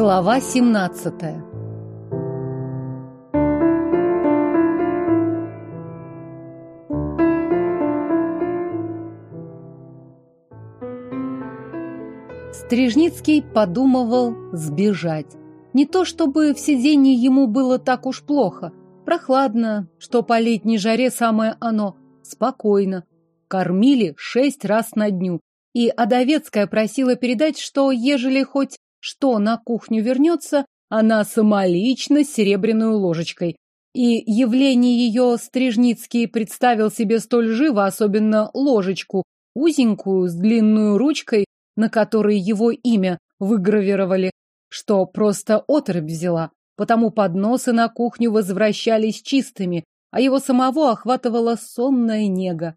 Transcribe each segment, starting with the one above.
Глава 17 Стрижницкий подумывал сбежать. Не то чтобы в сиденье ему было так уж плохо. Прохладно, что по летней жаре самое оно. Спокойно. Кормили шесть раз на дню. И Адовецкая просила передать, что ежели хоть что на кухню вернется, она самолично с серебряной ложечкой. И явление ее Стрижницкий представил себе столь живо, особенно ложечку, узенькую, с длинной ручкой, на которой его имя выгравировали, что просто отрыбь взяла. Потому подносы на кухню возвращались чистыми, а его самого охватывала сонная нега.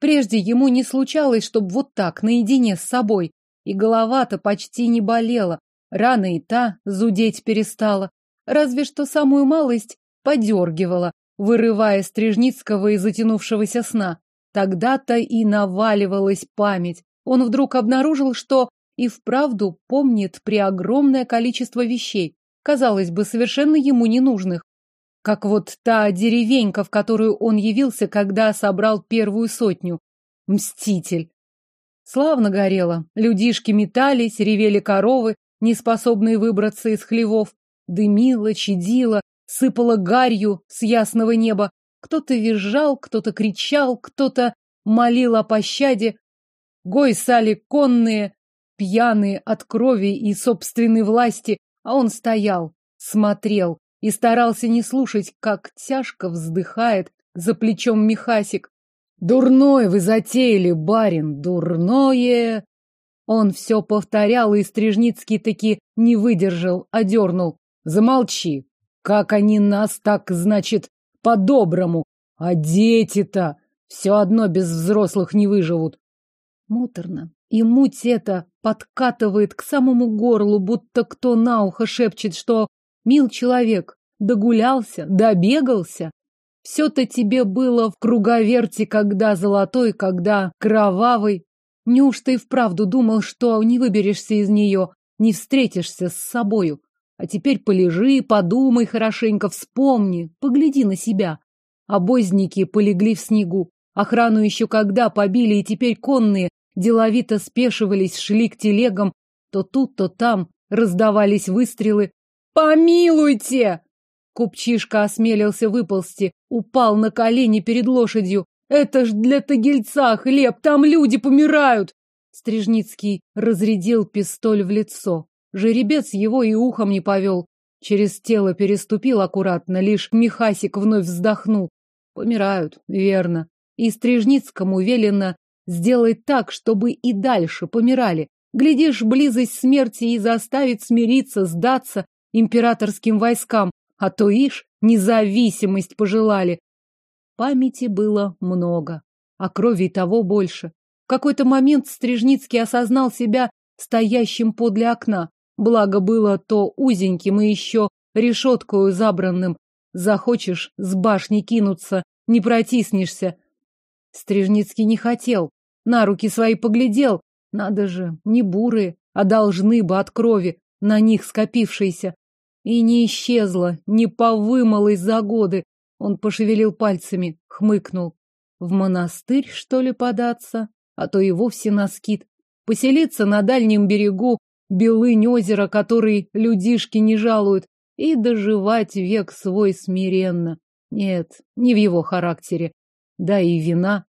Прежде ему не случалось, чтобы вот так, наедине с собой, и голова-то почти не болела, рана и та зудеть перестала, разве что самую малость подергивала, вырывая Стрижницкого из затянувшегося сна. Тогда-то и наваливалась память. Он вдруг обнаружил, что и вправду помнит при огромное количество вещей, казалось бы, совершенно ему ненужных. Как вот та деревенька, в которую он явился, когда собрал первую сотню. Мститель. Славно горело. Людишки метались, ревели коровы, неспособные выбраться из хлевов. Дымило, чадило, сыпало гарью с ясного неба. Кто-то визжал, кто-то кричал, кто-то молил о пощаде. Гой сали конные, пьяные от крови и собственной власти, а он стоял, смотрел и старался не слушать, как тяжко вздыхает за плечом Михасик. Дурное вы затеяли, барин, дурное. Он все повторял, и Стрижницкий таки не выдержал, одернул. Замолчи. Как они нас так, значит, по-доброму. А дети-то все одно без взрослых не выживут. Муторно. И муть это подкатывает к самому горлу, будто кто на ухо шепчет, что мил человек, догулялся, добегался. Все-то тебе было в круговерте, когда золотой, когда кровавый. Неужто и вправду думал, что не выберешься из нее, не встретишься с собою? А теперь полежи, подумай хорошенько, вспомни, погляди на себя. Обозники полегли в снегу. Охрану еще когда побили, и теперь конные деловито спешивались, шли к телегам. То тут, то там раздавались выстрелы. «Помилуйте!» Купчишка осмелился выползти, упал на колени перед лошадью. «Это ж для тагильца хлеб, там люди помирают!» Стрижницкий разрядил пистоль в лицо. Жеребец его и ухом не повел. Через тело переступил аккуратно, лишь Михасик вновь вздохнул. Помирают, верно. И Стрижницкому велено сделать так, чтобы и дальше помирали. Глядишь, близость смерти и заставит смириться, сдаться императорским войскам, а то ишь независимость пожелали. Памяти было много, а крови того больше. В какой-то момент Стрижницкий осознал себя стоящим подле окна. Благо было то узеньким и еще решеткою забранным. Захочешь с башни кинуться, не протиснешься. Стрижницкий не хотел. На руки свои поглядел. Надо же, не бурые, а должны бы от крови, на них скопившиеся. И не исчезла, не повымалась за годы. Он пошевелил пальцами, хмыкнул. В монастырь, что ли, податься? А то и вовсе на скит. Поселиться на дальнем берегу Белынь озера, который людишки не жалуют, и доживать век свой смиренно. Нет, не в его характере. Да и вина.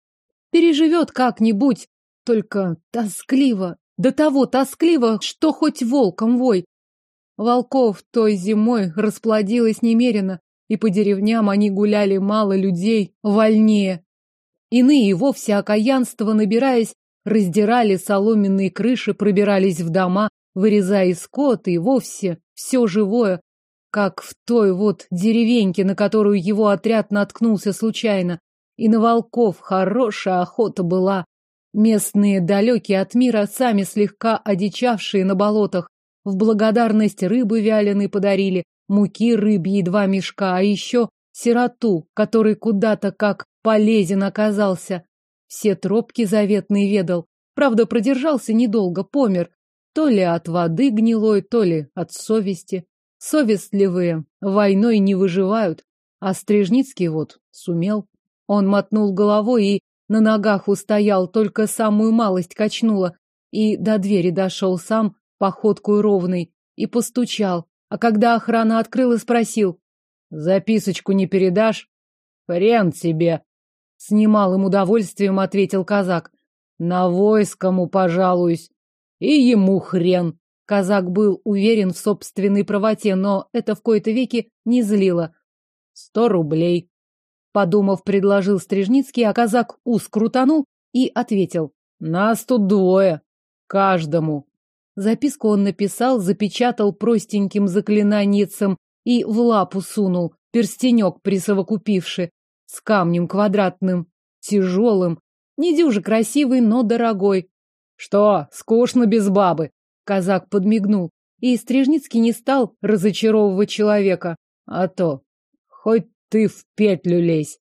Переживет как-нибудь, только тоскливо. До того тоскливо, что хоть волком вой. Волков той зимой расплодилось немерено, и по деревням они гуляли мало людей, вольнее. Иные и вовсе окаянство набираясь, раздирали соломенные крыши, пробирались в дома, вырезая скот и вовсе все живое, как в той вот деревеньке, на которую его отряд наткнулся случайно. И на волков хорошая охота была. Местные, далекие от мира, сами слегка одичавшие на болотах, в благодарность рыбы вяленой подарили, муки рыбьи два мешка, а еще сироту, который куда-то как полезен оказался. Все тропки заветные ведал. Правда, продержался недолго, помер. То ли от воды гнилой, то ли от совести. Совестливые войной не выживают, а Стрижницкий вот сумел. Он мотнул головой и на ногах устоял, только самую малость качнула, и до двери дошел сам, походкой ровной, и постучал. А когда охрана открыла, спросил. «Записочку не передашь?» «Хрен тебе!» С немалым удовольствием ответил казак. «На войскому пожалуюсь. И ему хрен!» Казак был уверен в собственной правоте, но это в кои-то веки не злило. «Сто рублей!» Подумав, предложил Стрижницкий, а казак ус крутанул и ответил. Нас тут двое. Каждому. Записку он написал, запечатал простеньким заклинанием и в лапу сунул, перстенек присовокупивши, с камнем квадратным, тяжелым, не дюже красивый, но дорогой. Что, скучно без бабы? Казак подмигнул, и Стрижницкий не стал разочаровывать человека. А то, хоть ты в петлю лезь.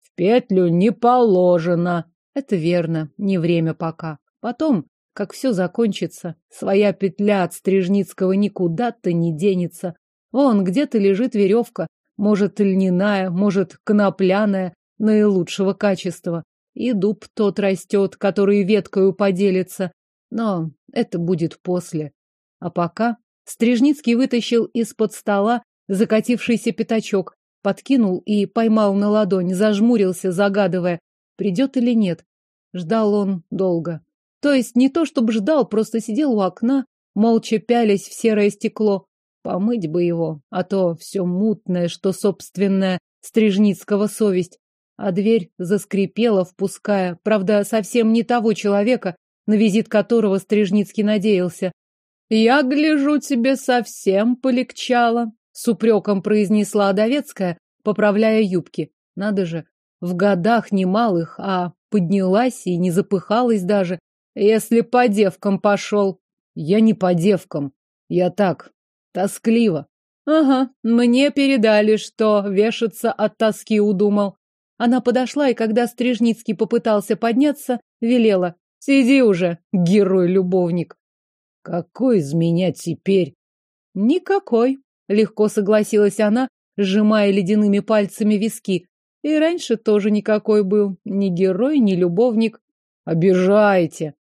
В петлю не положено. Это верно, не время пока. Потом, как все закончится, своя петля от Стрижницкого никуда-то не денется. Вон где-то лежит веревка, может, льняная, может, конопляная, наилучшего качества. И дуб тот растет, который веткою поделится. Но это будет после. А пока Стрижницкий вытащил из-под стола закатившийся пятачок, подкинул и поймал на ладонь, зажмурился, загадывая, придет или нет. Ждал он долго. То есть не то, чтобы ждал, просто сидел у окна, молча пялясь в серое стекло. Помыть бы его, а то все мутное, что собственная Стрижницкого совесть. А дверь заскрипела, впуская, правда, совсем не того человека, на визит которого Стрижницкий надеялся. «Я гляжу, тебе совсем полегчало», с упреком произнесла Одовецкая, поправляя юбки. Надо же, в годах немалых, а поднялась и не запыхалась даже. Если по девкам пошел. Я не по девкам. Я так, тоскливо. Ага, мне передали, что вешаться от тоски удумал. Она подошла, и когда Стрижницкий попытался подняться, велела. Сиди уже, герой-любовник. Какой из меня теперь? Никакой. Легко согласилась она, сжимая ледяными пальцами виски. И раньше тоже никакой был. Ни герой, ни любовник. Обижаете.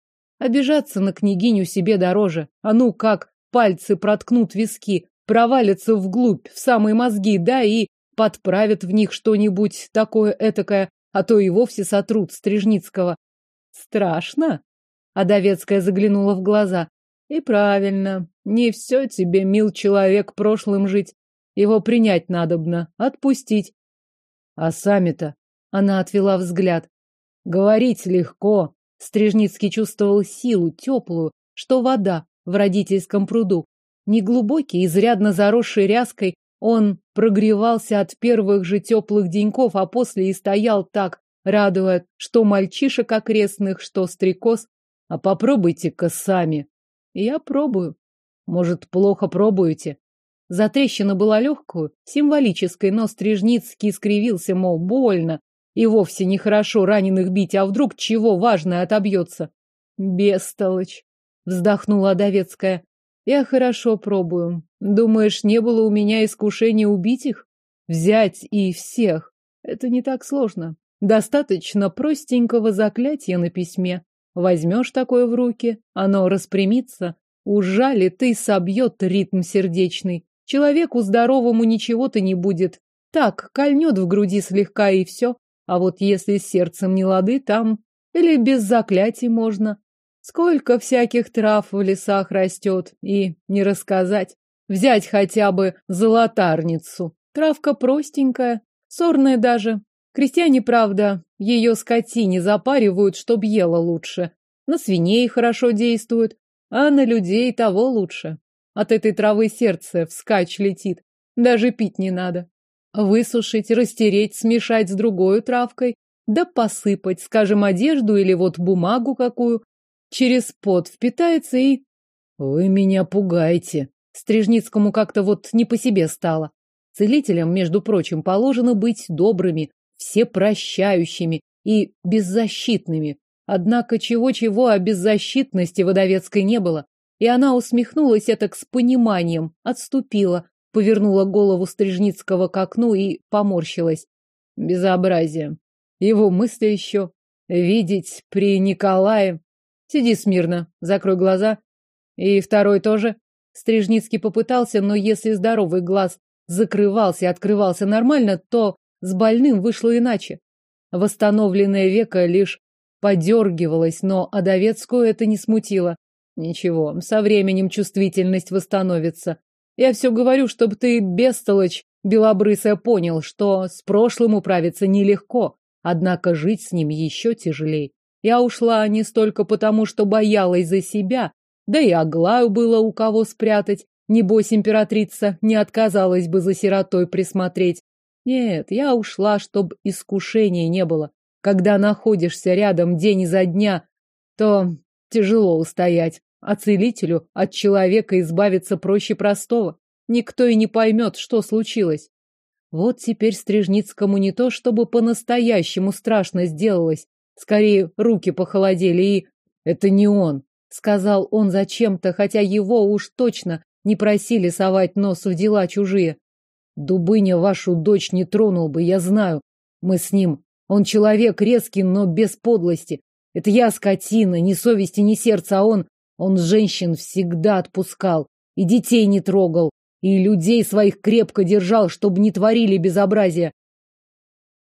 Обижаться на княгиню себе дороже. А ну как, пальцы проткнут виски, провалятся вглубь, в самые мозги, да, и подправят в них что-нибудь такое этакое, а то и вовсе сотрут Стрижницкого. Страшно? Адовецкая заглянула в глаза. И правильно, не все тебе, мил человек, прошлым жить. Его принять надобно, отпустить. А сами-то... Она отвела взгляд. Говорить легко. Стрижницкий чувствовал силу, теплую, что вода в родительском пруду. Неглубокий, изрядно заросший ряской, он прогревался от первых же теплых деньков, а после и стоял так, радуя, что мальчишек окрестных, что стрекоз. А попробуйте-ка сами. Я пробую. Может, плохо пробуете? Затрещина была легкую, символической, но Стрижницкий скривился, мол, больно. И вовсе нехорошо раненых бить, а вдруг чего важное отобьется. Бестолочь, вздохнула Довецкая. Я хорошо пробую. Думаешь, не было у меня искушения убить их? Взять и всех? Это не так сложно. Достаточно простенького заклятия на письме. Возьмешь такое в руки, оно распрямится, ужалит и собьет ритм сердечный. Человеку здоровому ничего-то не будет. Так, кольнет в груди слегка и все. А вот если с сердцем не лады, там или без заклятий можно. Сколько всяких трав в лесах растет, и не рассказать. Взять хотя бы золотарницу. Травка простенькая, сорная даже, Крестьяне, правда, ее скотине запаривают, чтоб ела лучше. На свиней хорошо действует, а на людей того лучше. От этой травы сердце вскачь летит. Даже пить не надо. Высушить, растереть, смешать с другой травкой, да посыпать, скажем, одежду или вот бумагу какую. Через пот впитается и... Вы меня пугаете. Стрижницкому как-то вот не по себе стало. Целителям, между прочим, положено быть добрыми, всепрощающими и беззащитными. Однако чего-чего о беззащитности Водовецкой не было. И она усмехнулась это с пониманием, отступила, повернула голову Стрижницкого к окну и поморщилась. Безобразие. Его мысли еще. Видеть при Николае. Сиди смирно, закрой глаза. И второй тоже. Стрижницкий попытался, но если здоровый глаз закрывался и открывался нормально, то с больным вышло иначе. Восстановленное веко лишь подергивалось, но Адовецкую это не смутило. Ничего, со временем чувствительность восстановится. Я все говорю, чтобы ты, бестолочь, белобрысая, понял, что с прошлым управиться нелегко, однако жить с ним еще тяжелей. Я ушла не столько потому, что боялась за себя, да и Аглаю было у кого спрятать. Небось, императрица не отказалась бы за сиротой присмотреть. Нет, я ушла, чтобы искушения не было. Когда находишься рядом день изо дня, то тяжело устоять. А целителю от человека избавиться проще простого. Никто и не поймет, что случилось. Вот теперь Стрижницкому не то, чтобы по-настоящему страшно сделалось. Скорее, руки похолодели, и... Это не он, сказал он зачем-то, хотя его уж точно не просили совать нос в дела чужие. Дубыня вашу дочь не тронул бы, я знаю. Мы с ним. Он человек резкий, но без подлости. Это я скотина, ни совести, ни сердца, а он... Он женщин всегда отпускал. И детей не трогал. И людей своих крепко держал, чтобы не творили безобразия.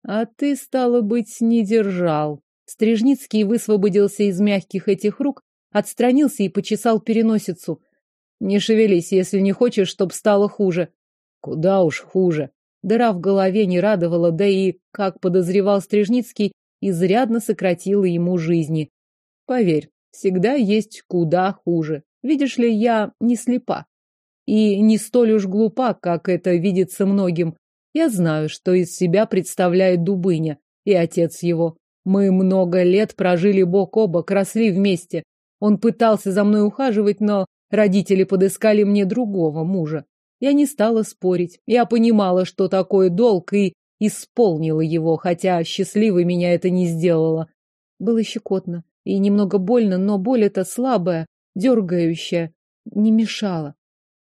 А ты, стало быть, не держал. Стрижницкий высвободился из мягких этих рук, отстранился и почесал переносицу. Не шевелись, если не хочешь, чтоб стало хуже. Куда уж хуже. Дыра в голове не радовала, да и, как подозревал Стрижницкий, изрядно сократила ему жизни. Поверь, всегда есть куда хуже. Видишь ли, я не слепа. И не столь уж глупа, как это видится многим. Я знаю, что из себя представляет Дубыня и отец его. Мы много лет прожили бок о бок, росли вместе. Он пытался за мной ухаживать, но Родители подыскали мне другого мужа. Я не стала спорить. Я понимала, что такое долг, и исполнила его, хотя счастливой меня это не сделало. Было щекотно и немного больно, но боль эта слабая, дергающая, не мешала.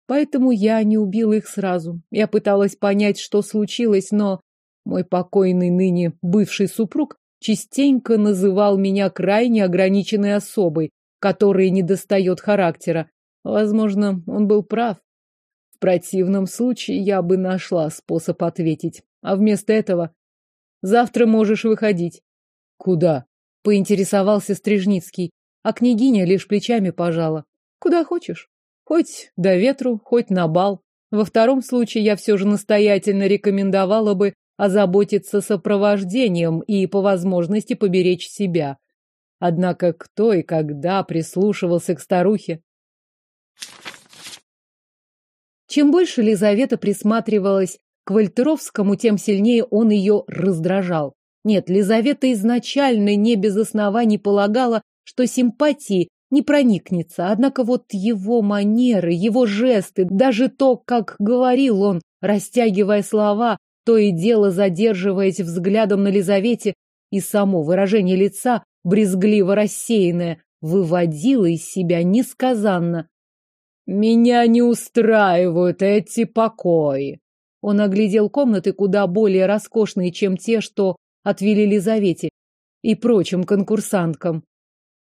Поэтому я не убила их сразу. Я пыталась понять, что случилось, но мой покойный ныне бывший супруг частенько называл меня крайне ограниченной особой, которой недостает характера. Возможно, он был прав. В противном случае я бы нашла способ ответить. А вместо этого завтра можешь выходить. Куда? Поинтересовался Стрижницкий, а княгиня лишь плечами пожала. Куда хочешь. Хоть до ветру, хоть на бал. Во втором случае я все же настоятельно рекомендовала бы озаботиться сопровождением и по возможности поберечь себя. Однако кто и когда прислушивался к старухе? Чем больше Лизавета присматривалась к Вольтеровскому, тем сильнее он ее раздражал. Нет, Лизавета изначально не без оснований полагала, что симпатии не проникнется, однако вот его манеры, его жесты, даже то, как говорил он, растягивая слова, то и дело задерживаясь взглядом на Лизавете, и само выражение лица, брезгливо рассеянное, выводило из себя несказанно. Меня не устраивают эти покои. Он оглядел комнаты куда более роскошные, чем те, что отвели Лизавете и прочим конкурсанткам.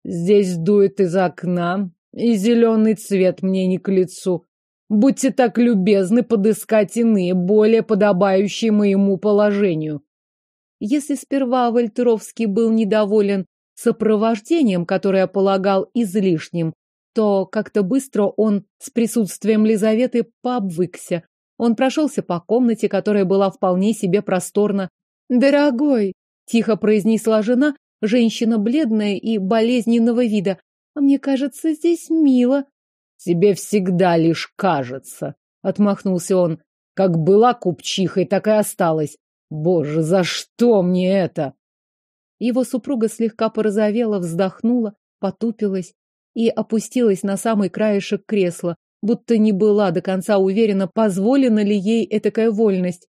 Здесь дует из окна, и зеленый цвет мне не к лицу. Будьте так любезны подыскать иные, более подобающие моему положению. Если сперва Вольтеровский был недоволен сопровождением, которое полагал излишним, то как-то быстро он с присутствием Лизаветы пообвыкся. Он прошелся по комнате, которая была вполне себе просторна. «Дорогой!» — тихо произнесла жена, женщина бледная и болезненного вида. «А мне кажется, здесь мило». «Тебе всегда лишь кажется», — отмахнулся он. «Как была купчихой, так и осталась. Боже, за что мне это?» Его супруга слегка порозовела, вздохнула, потупилась и опустилась на самый краешек кресла, будто не была до конца уверена, позволена ли ей этакая вольность.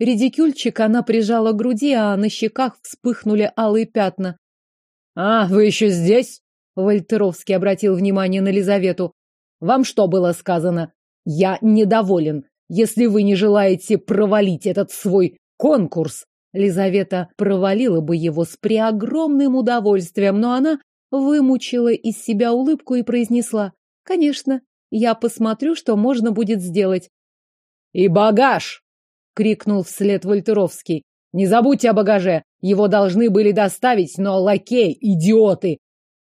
Редикюльчик она прижала к груди, а на щеках вспыхнули алые пятна. — А, вы еще здесь? — Вольтеровский обратил внимание на Лизавету. Вам что было сказано? Я недоволен. Если вы не желаете провалить этот свой конкурс, Лизавета провалила бы его с преогромным удовольствием, но она вымучила из себя улыбку и произнесла: "Конечно, я посмотрю, что можно будет сделать". "И багаж!" Крикнул вслед Вольтеровский. "Не забудьте о багаже. Его должны были доставить, но лакей, идиоты!"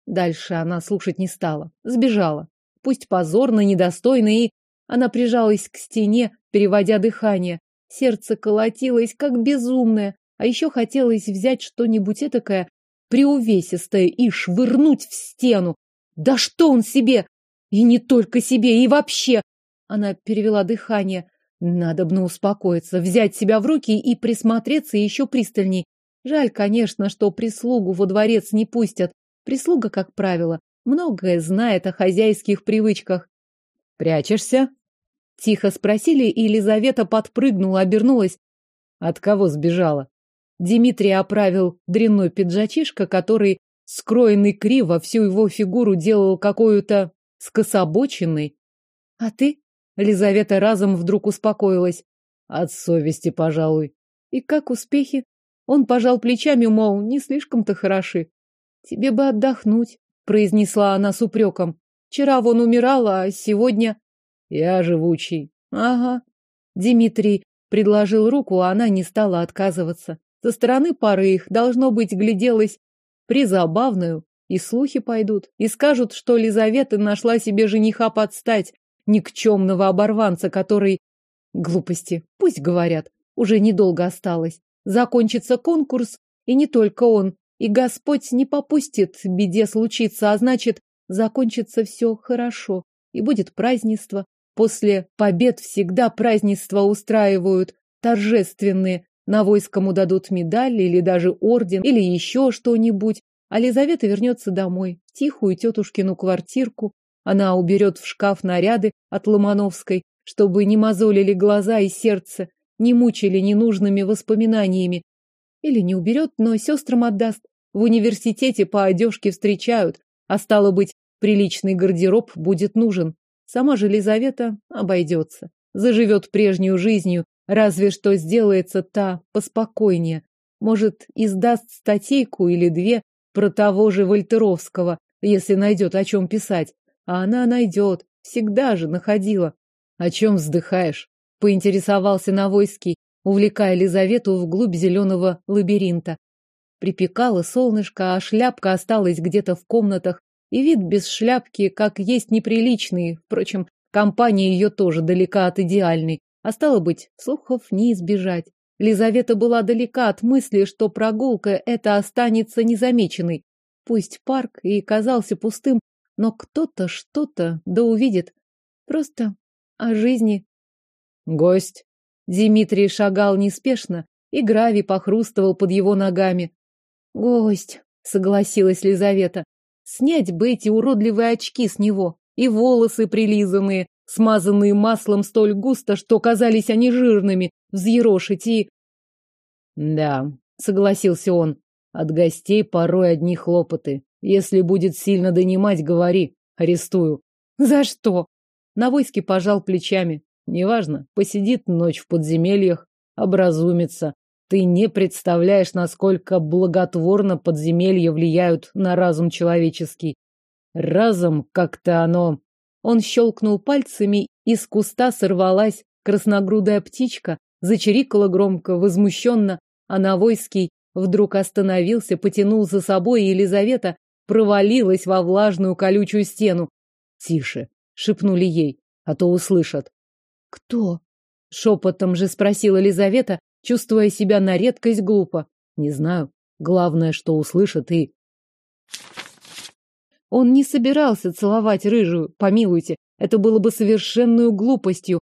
Дальше она слушать не стала, сбежала. Пусть позорно, недостойно и она прижалась к стене, переводя дыхание. Сердце колотилось, как безумное, а еще хотелось взять что-нибудь этакое приувесистое и швырнуть в стену. Да что он себе! И не только себе, и вообще! Она перевела дыхание. Надо бы успокоиться, взять себя в руки и присмотреться еще пристальней. Жаль, конечно, что прислугу во дворец не пустят. Прислуга, как правило, многое знает о хозяйских привычках. «Прячешься?» Тихо спросили, и Елизавета подпрыгнула, обернулась. От кого сбежала? Дмитрий оправил дрянной пиджачишка, который, скроенный криво, всю его фигуру делал какую-то скособоченной. А ты? Елизавета разом вдруг успокоилась. От совести, пожалуй. И как успехи? Он пожал плечами, мол, не слишком-то хороши. Тебе бы отдохнуть, произнесла она с упреком. Вчера вон умирала, а сегодня... Я живучий. Ага. Дмитрий предложил руку, а она не стала отказываться. Со стороны пары их, должно быть, гляделась призабавную, и слухи пойдут, и скажут, что Лизавета нашла себе жениха под стать, никчемного оборванца, который... Глупости, пусть говорят, уже недолго осталось. Закончится конкурс, и не только он, и Господь не попустит беде случиться, а значит, закончится все хорошо, и будет празднество, После побед всегда празднества устраивают торжественные. На войскому дадут медаль или даже орден, или еще что-нибудь. А Лизавета вернется домой, в тихую тетушкину квартирку. Она уберет в шкаф наряды от Ломановской, чтобы не мозолили глаза и сердце, не мучили ненужными воспоминаниями. Или не уберет, но сестрам отдаст. В университете по одежке встречают, а стало быть, приличный гардероб будет нужен. Сама же Лизавета обойдется, заживет прежнюю жизнью, разве что сделается та поспокойнее. Может, издаст статейку или две про того же Вольтеровского, если найдет о чем писать. А она найдет, всегда же находила. О чем вздыхаешь? Поинтересовался Навойский, увлекая Лизавету вглубь зеленого лабиринта. Припекало солнышко, а шляпка осталась где-то в комнатах и вид без шляпки, как есть неприличный. Впрочем, компания ее тоже далека от идеальной. А стало быть, слухов не избежать. Лизавета была далека от мысли, что прогулка эта останется незамеченной. Пусть парк и казался пустым, но кто-то что-то да увидит. Просто о жизни. Гость. Дмитрий шагал неспешно, и гравий похрустывал под его ногами. Гость, согласилась Лизавета. Снять бы эти уродливые очки с него и волосы прилизанные, смазанные маслом столь густо, что казались они жирными, взъерошить и... Да, согласился он, от гостей порой одни хлопоты. Если будет сильно донимать, говори, арестую. За что? Навойский пожал плечами. Неважно, посидит ночь в подземельях, образумится. Ты не представляешь, насколько благотворно подземелья влияют на разум человеческий. Разом как-то оно... Он щелкнул пальцами, из куста сорвалась красногрудая птичка, зачирикала громко, возмущенно, а Навойский вдруг остановился, потянул за собой, Елизавета провалилась во влажную колючую стену. «Тише!» — шепнули ей, а то услышат. «Кто?» — шепотом же спросила Елизавета, чувствуя себя на редкость глупо. Не знаю. Главное, что услышат и... Он не собирался целовать рыжую, помилуйте, это было бы совершенную глупостью,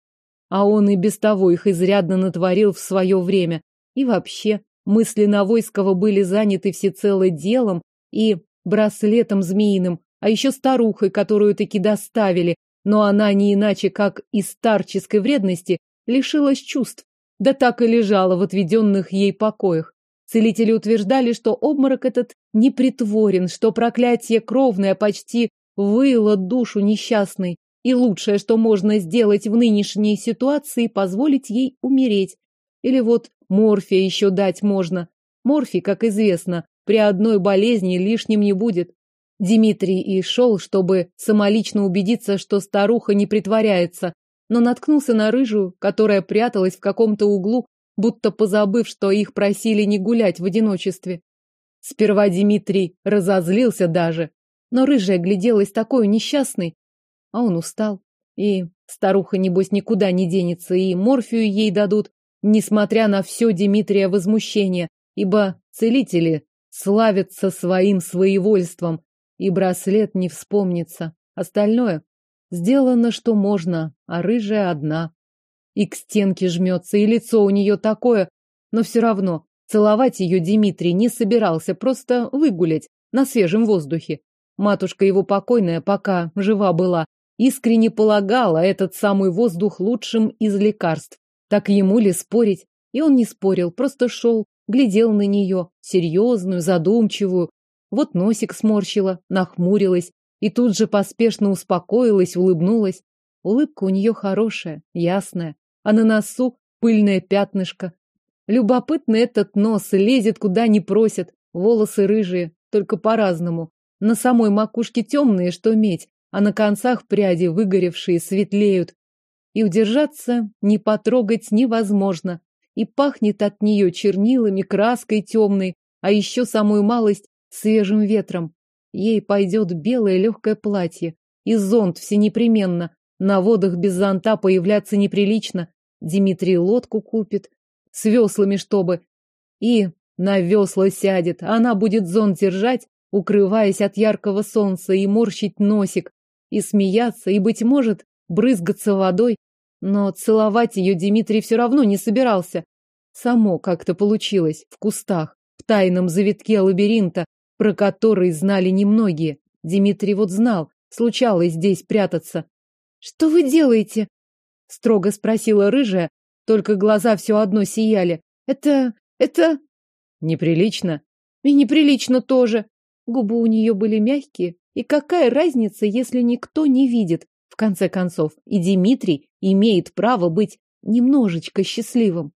а он и без того их изрядно натворил в свое время. И вообще, мысли Навойского были заняты всецело делом и браслетом змеиным, а еще старухой, которую таки доставили, но она не иначе, как из старческой вредности, лишилась чувств да так и лежала в отведенных ей покоях. Целители утверждали, что обморок этот непритворен, что проклятие кровное почти выло душу несчастной. И лучшее, что можно сделать в нынешней ситуации, позволить ей умереть. Или вот морфия еще дать можно. Морфий, как известно, при одной болезни лишним не будет. Дмитрий и шел, чтобы самолично убедиться, что старуха не притворяется, но наткнулся на рыжую, которая пряталась в каком-то углу, будто позабыв, что их просили не гулять в одиночестве. Сперва Дмитрий разозлился даже, но рыжая гляделась такой несчастной, а он устал. И старуха, небось, никуда не денется, и морфию ей дадут, несмотря на все Дмитрия возмущение, ибо целители славятся своим своевольством, и браслет не вспомнится. Остальное сделано, что можно, а рыжая одна. И к стенке жмется, и лицо у нее такое, но все равно целовать ее Дмитрий не собирался, просто выгулять на свежем воздухе. Матушка его покойная, пока жива была, искренне полагала этот самый воздух лучшим из лекарств. Так ему ли спорить? И он не спорил, просто шел, глядел на нее, серьезную, задумчивую. Вот носик сморщила, нахмурилась и тут же поспешно успокоилась, улыбнулась. Улыбка у нее хорошая, ясная, а на носу пыльное пятнышко. Любопытно этот нос, лезет куда не просят, волосы рыжие, только по-разному. На самой макушке темные, что медь, а на концах пряди выгоревшие светлеют. И удержаться, не потрогать невозможно. И пахнет от нее чернилами, краской темной, а еще самую малость свежим ветром. Ей пойдет белое легкое платье. И зонт все непременно. На водах без зонта появляться неприлично. Дмитрий лодку купит. С веслами чтобы. И на весла сядет. Она будет зонт держать, укрываясь от яркого солнца, и морщить носик, и смеяться, и, быть может, брызгаться водой. Но целовать ее Дмитрий все равно не собирался. Само как-то получилось, в кустах, в тайном завитке лабиринта, про который знали немногие. Дмитрий вот знал, случалось здесь прятаться. «Что вы делаете?» — строго спросила рыжая, только глаза все одно сияли. «Это... это...» «Неприлично». «И неприлично тоже». Губы у нее были мягкие, и какая разница, если никто не видит? Конце концов, и Дмитрий имеет право быть немножечко счастливым.